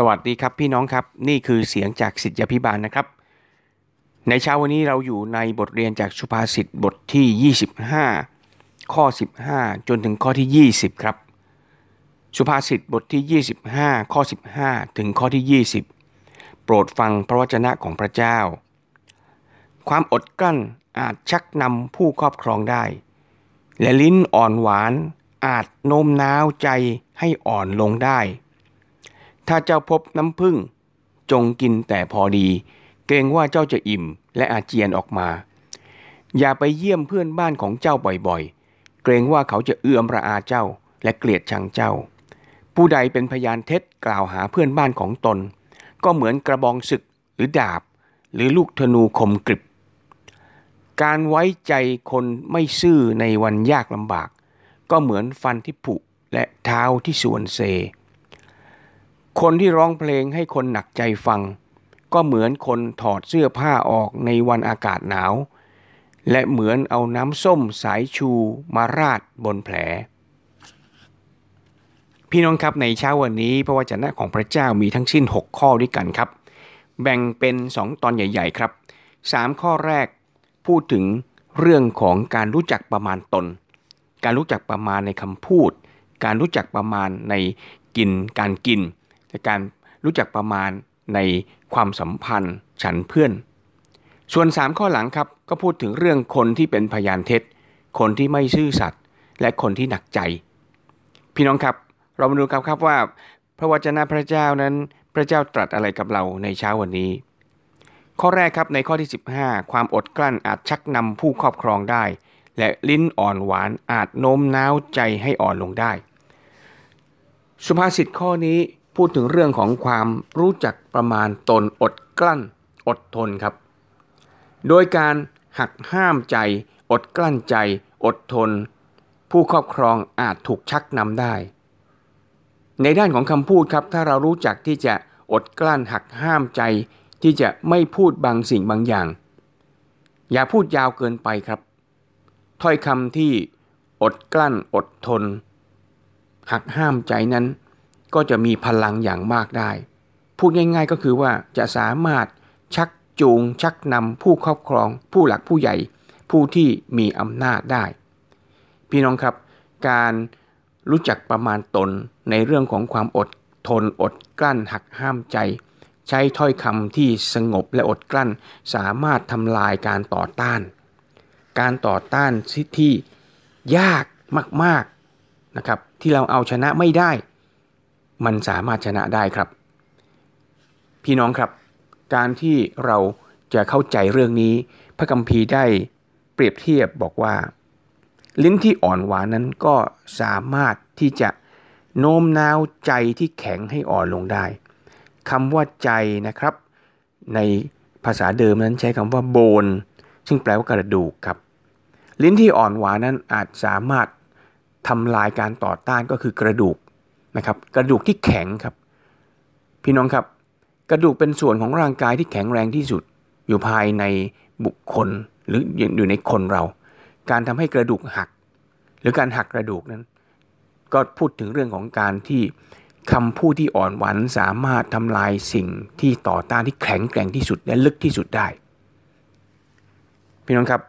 สวัสดีครับพี่น้องครับ นี่คือเสียงจากสิทธิพิบาลนะครับ ในเช้าวันนี้เราอยู่ในบทเรียนจากสุภาษิตบทที่ 25 ข้อ 15 จนถึงข้อที่ 20 ครับ สุภาษิตบทที่ 25 ข้อ 15 ถึงข้อที่ 20 โปรดฟังพระวจนะของพระเจ้า ความอดกลั้นอาจชักนำผู้ครอบครองได้ และลิ้นอ่อนหวานอาจโน้มน้าวใจให้อ่อนลงได้ ถ้าเจ้าพบน้ำผึ้งจงกินแต่พอดี เกรงว่าเจ้าจะอิ่มและอาเจียนออกมา อย่าไปเยี่ยมเพื่อนบ้านของเจ้าบ่อยๆ เกรงว่าเขาจะเอื้อมระอาเจ้าและเกลียดชังเจ้า ผู้ใดเป็นพยานเท็จกล่าวหาเพื่อนบ้านของตน ก็เหมือนกระบองศึกหรือดาบ หรือลูกธนูคมกริบ การไว้ใจคนไม่ซื่อในวันยากลำบาก ก็เหมือนฟันที่ผุและเท้าที่ส่วนเซ คนที่ร้องเพลงให้คนหนักใจฟัง ก็เหมือนคนถอดเสื้อผ้าออกในวันอากาศหนาว และเหมือนเอาน้ำส้มสายชูมาราดบนแผล พี่น้องครับในเช้าวันนี้พระวจนะของพระเจ้ามีทั้งสิ้น 6 ข้อด้วยกันครับ แบ่งเป็น 2 ตอนใหญ่ ๆ ครับ 3 ข้อแรกพูดถึงเรื่องของการรู้จักประมาณตน การรู้จักประมาณในคำพูด การรู้จักประมาณในกินการกิน ในการรู้จักประมาณในความสัมพันธ์ฉันเพื่อน ส่วน 3 ข้อหลังครับก็พูดถึงเรื่องคนที่เป็นพยานเท็จ คนที่ไม่ซื่อสัตย์และคนที่หนักใจ พี่น้องครับเรามาดูกันครับว่า พระวจนะพระเจ้านั้นพระเจ้าตรัสอะไรกับเราในเช้าวันนี้ ข้อแรกครับในข้อที่ 15 ความอดกลั้นอาจชักนำผู้ครอบครองได้ และลิ้นอ่อนหวานอาจโน้มน้าวใจให้อ่อนลงได้ สุภาษิตข้อนี้ พูดถึงเรื่องของความรู้จักประมาณตนอดกลั้น อดทนครับ โดยการหักห้ามใจ อดกลั้นใจ อดทน ผู้ครอบครองอาจถูกชักนำได้ ในด้านของคำพูดครับ ถ้าเรารู้จักที่จะอดกลั้นหักห้ามใจ ที่จะไม่พูดบางสิ่งบางอย่าง อย่าพูดยาวเกินไปครับ ถ้อยคำที่อดกลั้นอดทน หักห้ามใจนั้น ก็จะมีพลังอย่างมากได้ พูดง่ายๆก็คือว่าจะสามารถชักจูงชักนำผู้ครอบครอง ผู้หลักผู้ใหญ่ ผู้ที่มีอำนาจได้ พี่น้องครับ การรู้จักประมาณตนในเรื่องของความอดทนอดกลั้นหักห้ามใจ ใช้ถ้อยคำที่สงบและอดกลั้น สามารถทำลายการต่อต้าน การต่อต้านที่ยากมากๆนะครับที่เราเอาชนะไม่ได้ มันสามารถชนะได้ครับ พี่น้องครับ การที่เราจะเข้าใจเรื่องนี้ พระคัมภีร์ได้เปรียบเทียบบอกว่า ลิ้นที่อ่อนหวานนั้นก็สามารถที่จะโน้มน้าวใจที่แข็งให้อ่อนลงได้คำว่าใจนะครับ ในภาษาเดิมนั้นใช้คำว่าโบน ซึ่งแปลว่ากระดูกครับ ลิ้นที่อ่อนหวานนั้นอาจสามารถทำลายการต่อต้านก็คือกระดูก นะครับกระดูกที่แข็งครับ พี่น้องครับ กระดูกเป็นส่วนของร่างกายที่แข็งแรงที่สุด อยู่ภายในบุคคลหรืออยู่ในคนเรา การทำให้กระดูกหัก หรือการหักกระดูกนั้น ก็พูดถึงเรื่องของการที่คำพูดที่อ่อนหวานสามารถทำลายสิ่งที่ต่อต้านที่แข็งแกร่งที่สุดและลึกที่สุดได้ พี่น้องครับ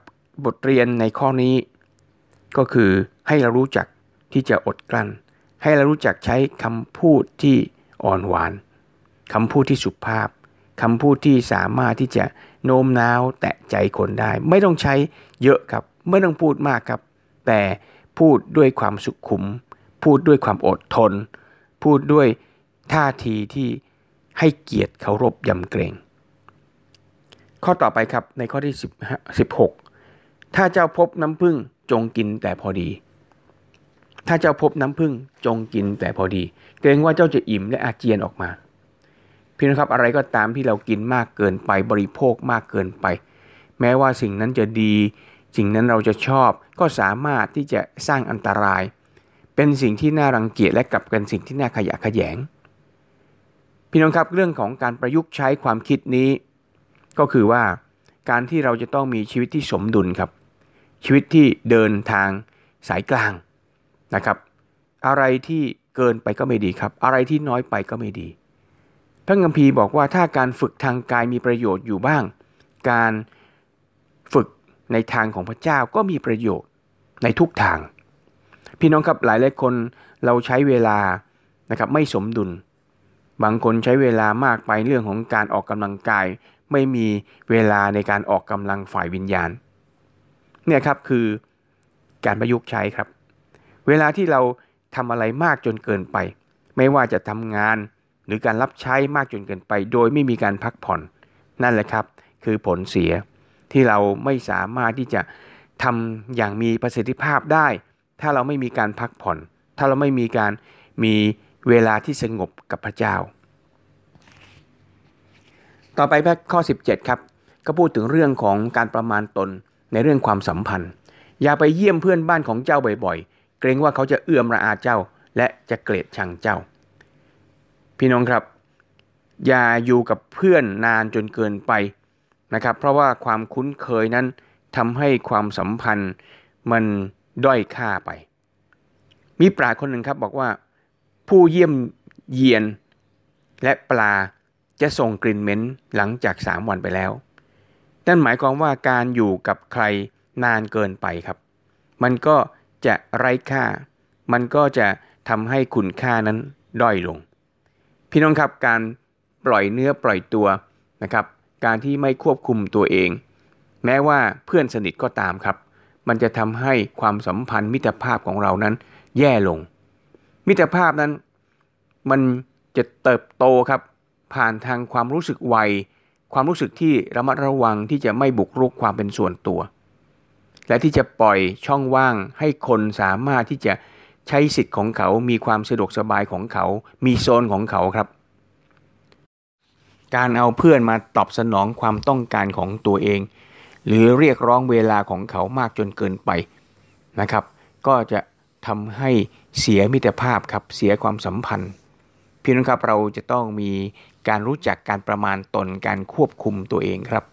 บทเรียนในข้อนี้ ก็คือให้เรารู้จักที่จะอดกลั้น ให้เรารู้จักใช้คำพูดที่อ่อนหวานคำพูดที่สุภาพคำพูดที่สามารถที่จะโน้มน้าวแตะใจคนได้ ไม่ต้องใช้เยอะครับ ไม่ต้องพูดมากครับ แต่พูดด้วยความสุขุม พูดด้วยความอดทน พูดด้วยท่าทีที่ให้เกียรติเคารพยำเกรง ข้อต่อไปครับในข้อที่16ถ้าเจ้าพบน้ำพึ่งจงกินแต่พอดี ถ้าเจ้าพบน้ำผึ้งจงกินแต่พอดี เกรงว่าเจ้าจะอิ่มและอาเจียนออกมาพี่นะครับอะไรก็ตามที่เรากินมากเกินไปบริโภคมากเกินไป แม้ว่าสิ่งนั้นจะดี สิ่งนั้นเราจะชอบ ก็สามารถที่จะสร้างอันตราย เป็นสิ่งที่น่ารังเกียจและกลับเป็นสิ่งที่น่าขยะขยง พี่น้องครับเรื่องของการประยุกต์ใช้ความคิดนี้ ก็คือว่าการที่เราจะต้องมีชีวิตที่สมดุลครับ ชีวิตที่เดินทางสายกลาง นะครับ อะไรที่เกินไปก็ไม่ดีครับ อะไรที่น้อยไปก็ไม่ดีพระคัมภีร์บอกว่าถ้าการฝึกทางกายมีประโยชน์อยู่บ้าง การฝึกในทางของพระเจ้าก็มีประโยชน์ในทุกทาง พี่น้องครับหลายหลายคนเราใช้เวลานะครับไม่สมดุล บางคนใช้เวลามากไปเรื่องของการออกกำลังกาย ไม่มีเวลาในการออกกำลังฝ่ายวิญญาณเนี่ยครับคือการประยุกต์ใช้ครับ เวลาที่เราทำอะไรมากจนเกินไป ไม่ว่าจะทำงานหรือการรับใช้มากจนเกินไป โดยไม่มีการพักผ่อน นั่นแหละครับ คือผลเสียที่เราไม่สามารถที่จะทำอย่างมีประสิทธิภาพได้ ถ้าเราไม่มีการพักผ่อน ถ้าเราไม่มีการมีเวลาที่สงบกับพระเจ้า ต่อไปข้อ 17 ครับก็พูดถึงเรื่องของการประมาณตนในเรื่องความสัมพันธ์ อย่าไปเยี่ยมเพื่อนบ้านของเจ้าบ่อยๆ เกรงว่าเขาจะเอื้อมระอาเจ้า และจะเกลียดชังเจ้า พี่น้องครับ อย่าอยู่กับเพื่อนนานจนเกินไปนะครับ เพราะว่าความคุ้นเคยนั้นทำให้ความสัมพันธ์มันด้อยค่าไป มีปราคนหนึ่งครับบอกว่า ผู้เยี่ยมเยียน และปลาจะส่งกลิ่นเหม็นหลังจากสามวันไปแล้ว นั่นหมายความว่าการอยู่กับใครนานเกินไปครับ มันก็ จะไร้ค่า มันก็จะทำให้คุณค่านั้นด้อยลง พี่น้องครับการปล่อยเนื้อปล่อยตัวนะครับ การที่ไม่ควบคุมตัวเอง แม้ว่าเพื่อนสนิทก็ตามครับ มันจะทำให้ความสัมพันธ์มิตรภาพของเรานั้น แย่ลง มิตรภาพนั้น มันจะเติบโตครับ ผ่านทางความรู้สึกไวความรู้สึกที่ระมัดระวังที่จะไม่บุกรุกความเป็นส่วนตัว และที่จะปล่อยช่องว่างให้คนสามารถที่จะใช้สิทธิ์ของเขา มีความสะดวกสบายของเขา มีโซนของเขาครับ การเอาเพื่อนมาตอบสนองความต้องการของตัวเอง หรือเรียกร้องเวลาของเขามากจนเกินไปนะครับ ก็จะทำให้เสียมิตรภาพครับ เสียความสัมพันธ์ พี่น้องครับเราจะต้องมีการรู้จักการประมาณตนการควบคุมตัวเองครับ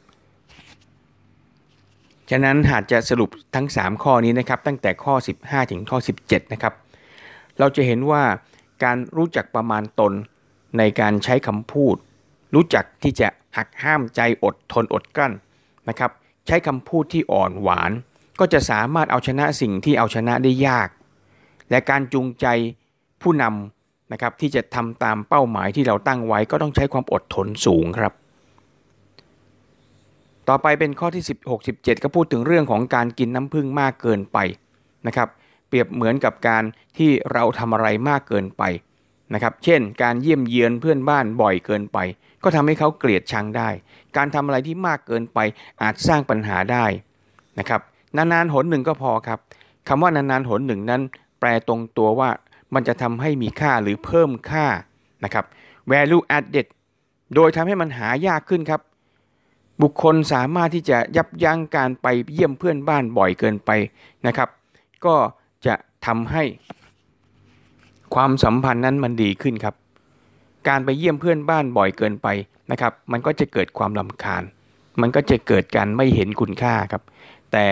ฉะนั้นหากจะสรุปทั้ง 3 ข้อนี้นะครับตั้งแต่ข้อ 15 ถึงข้อ 17 นะครับ เราจะเห็นว่าการรู้จักประมาณตนในการใช้คำพูด รู้จักที่จะหักห้ามใจอดทนอดกลั้นนะครับ ใช้คำพูดที่อ่อนหวาน ก็จะสามารถเอาชนะสิ่งที่เอาชนะได้ยาก และการจูงใจผู้นำนะครับที่จะทำตามเป้าหมายที่เราตั้งไว้ก็ต้องใช้ความอดทนสูงครับ ต่อไปเป็นข้อที่ 16 17 ก็พูดถึงเรื่องของการกินน้ำผึ้งมากเกินไปนะครับเปรียบเหมือนกับการที่เราทำอะไรมากเกินไปนะครับเช่น การเยี่ยมเยียนเพื่อนบ้านบ่อยเกินไป ก็ทำให้เขาเกลียดชังได้ การทำอะไรที่มากเกินไปอาจสร้างปัญหาได้นะครับนานๆหนหนึ่งก็พอครับคำว่านานๆหนหนึ่งนั้น แปลตรงตัวว่ามันจะทำให้มีค่าหรือเพิ่มค่านะครับ value added โดยทำให้มันหายากขึ้นครับ บุคคลสามารถที่จะยับยั้งการไปเยี่ยมเพื่อนบ้านบ่อยเกินไปนะครับ ก็จะทำให้ความสัมพันธ์นั้นมันดีขึ้นครับ การไปเยี่ยมเพื่อนบ้านบ่อยเกินไปนะครับ มันก็จะเกิดความลำคาญ มันก็จะเกิดการไม่เห็นคุณค่าครับ แต่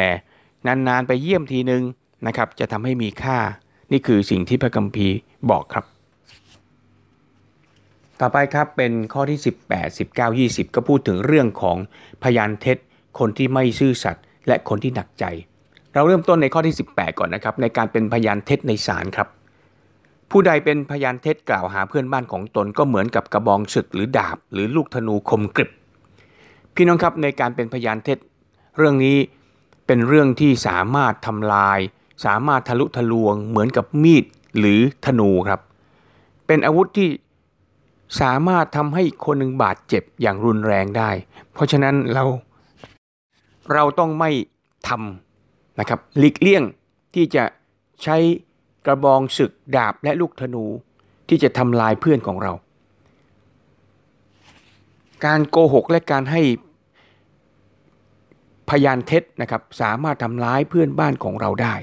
นานๆไปเยี่ยมทีนึงนะครับ จะทำให้มีค่า นี่คือสิ่งที่พระคัมภีร์บอกครับ ต่อไปครับเป็นข้อที่ 18 19 20 ก็พูดถึงเรื่องของพยานเท็จ คนที่ไม่ซื่อสัตย์และคนที่หนักใจ เราเริ่มต้นในข้อที่ 18 ก่อนนะครับ ในการเป็นพยานเท็จในศาลครับ ผู้ใดเป็นพยานเท็จกล่าวหาเพื่อนบ้านของตนก็เหมือนกับกระบองศึกหรือดาบ หรือลูกธนูคมกริบพี่น้องครับในการเป็นพยานเท็จ เรื่องนี้เป็นเรื่องที่สามารถทำลาย สามารถทะลุทะลวง เหมือนกับมีดหรือธนูครับ เป็นอาวุธที่ สามารถทำให้คนหนึ่งบาดเจ็บอย่างรุนแรงได้ เพราะฉะนั้นเราเราต้องไม่ทำนะครับหลีกเลี่ยงที่จะใช้กระบองศึกดาบและลูกธนูที่จะทำลายเพื่อนของเรา การโกหกและการให้พยานเท็จนะครับสามารถทำร้ายเพื่อนบ้านของเราได้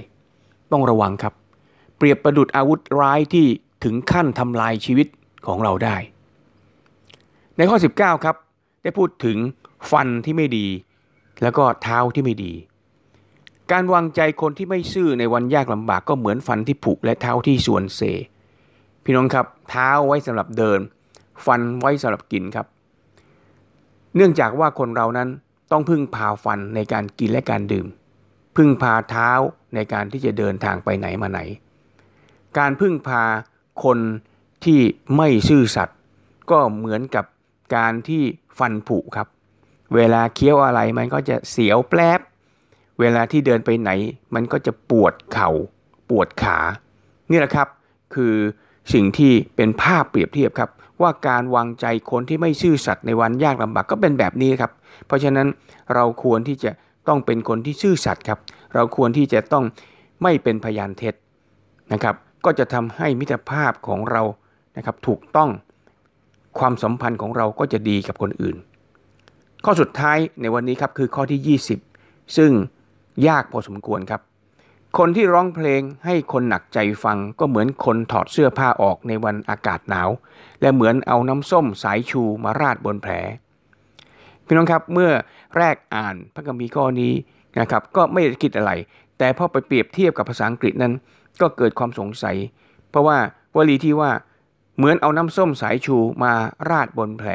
ต้องระวังครับ เปรียบประดุดอาวุธร้ายที่ถึงขั้นทำลายชีวิต ของเราได้ ในข้อ 19 ครับ ได้พูดถึงฟันที่ไม่ดี แล้วก็เท้าที่ไม่ดี การวางใจคนที่ไม่ซื่อในวันยากลำบากก็เหมือนฟันที่ผุและเท้าที่ส่วนเซ พี่น้องครับ เท้าไว้สำหรับเดินฟฟันไว้สำหรับกินครับ เนื่องจากว่าคนเรานั้นต้องพึ่งพาฟันในการกินและการดื่ม พึ่งพาเท้าในการที่จะเดินทางไปไหนมาไหน การพึ่งพาคน ที่ไม่ซื่อสัตย์ก็เหมือนกับการที่ฟันผุครับ เวลาเคี้ยวอะไรมันก็จะเสียวแปลบเวลาที่เดินไปไหน มันก็จะปวดเขา่าปวดขา นี่แหละครับ คือสิ่งที่เป็นภาพเปรียบเทียบครับ ว่าการวางใจคนที่ไม่ซื่อสัตย์ในวันยากลำบากก็เป็นแบบนี้ครับ เพราะฉะนั้นเราควรที่จะต้องเป็นคนที่ซื่อสัตย์ครับ เราควรที่จะต้องไม่เป็นพยานเท็จนะครับ ก็จะทำให้มิตรภาพของเรา นะครับถูกต้องความสัมพันธ์ของเราก็จะดีกับคนอื่น ข้อสุดท้ายในวันนี้ครับคือข้อที่ 20 ซึ่งยากพอสมควรครับ คนที่ร้องเพลงให้คนหนักใจฟังก็เหมือนคนถอดเสื้อผ้าออกในวันอากาศหนาว และเหมือนเอาน้ำส้มสายชูมาราดบนแผลพี่น้องครับเมื่อแรกอ่านพระคัมภีร์ข้อนี้นะครับก็ไม่ได้คิดอะไร แต่พอไปเปรียบเทียบกับภาษาอังกฤษนั้น ก็เกิดความสงสัย เพราะว่าวลีที่ว่า เหมือนเอาน้ำส้มสายชูมาราดบนแผล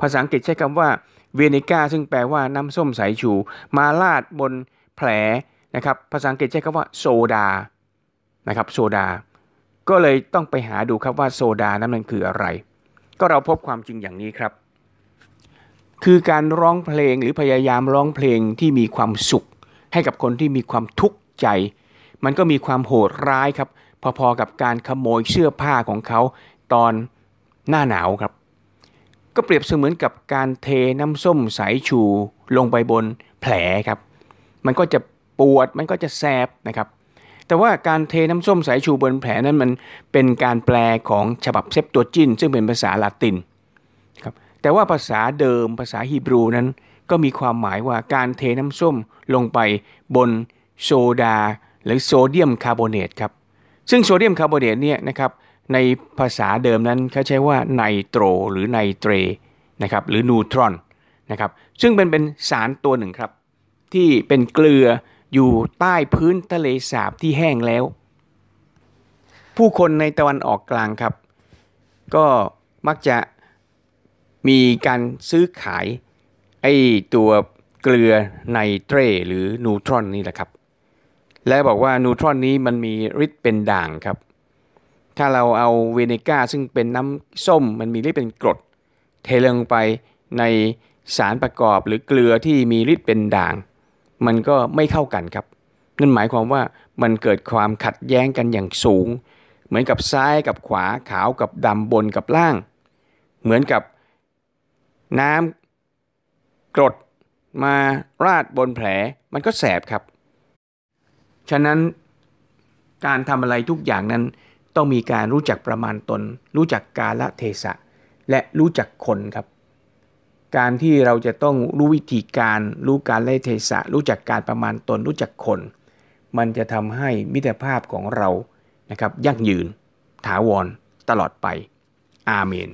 ภาษาอังกฤษใช้คำว่าเวนิก้าซึ่งแปลว่าน้ำส้มสายชู มาราดบนแผลนะครับ ภาษาอังกฤษใช้คำว่าโซดานะครับโซดา ก็เลยต้องไปหาดูครับว่าโซดานั้นมันคืออะไร ก็เราพบความจริงอย่างนี้ครับ คือการร้องเพลงหรือพยายามร้องเพลงที่มีความสุข ให้กับคนที่มีความทุกข์ใจ มันก็มีความโหดร้ายครับพอๆกับการขโมยเสื้อผ้าของเขา ตอนหน้าหนาวครับ ก็เปรียบเสมือนกับการเทน้ำส้มสายชูลงไปบนแผลครับ มันก็จะปวดมันก็จะแสบนะครับ แต่ว่าการเทน้ำส้มสายชูบนแผลนั้นมันเป็นการแปลของฉบับเซปตัวจินซึ่งเป็นภาษาละตินครับแต่ว่าภาษาเดิมภาษาฮีบรูนั้น ก็มีความหมายว่าการเทน้ำส้มลงไปบนโซดา หรือโซเดียมคาร์บอเนตครับซึ่งโซเดียมคาร์บอเนตเนี่ยนะครับ ในภาษาเดิมนั้นเขาใช้ว่าไนโตรหรือไนเตรนะครับหรือ natron นะครับซึ่งเป็นเป็นสารตัวหนึ่งครับ ที่เป็นเกลืออยู่ใต้พื้นทะเลสาบที่แห้งแล้ว ผู้คนในตะวันออกกลางครับ ก็มักจะมีการซื้อขายไอ้ตัวเกลือไนเตรหรือนูทรอนนี่แหละครับ และบอกว่านูทรอนนี้มันมีฤทธิ์เป็นด่างครับ ถ้าเราเอาเวเนก้าซึ่งเป็นน้ำส้มมันมีฤทธิ์เป็นกรด เทลงไปในสารประกอบหรือเกลือที่มีฤทธิ์เป็นด่าง มันก็ไม่เข้ากันครับ นั่นหมายความว่ามันเกิดความขัดแย้งกันอย่างสูง เหมือนกับซ้ายกับขวาขาวกับดำบนกับล่าง เหมือนกับน้ำกรดมาราดบนแผลมันก็แสบครับ ฉะนั้นการทำอะไรทุกอย่างนั้น ต้องมีการรู้จักประมาณตน รู้จักกาลเทศะ และรู้จักคนครับ การที่เราจะต้องรู้วิธีการรู้การละเทศะ รู้จักการประมาณตน รู้จักคน มันจะทำให้มิตรภาพของเรานะครับยั่งยืน ถาวรตลอดไป อาเมน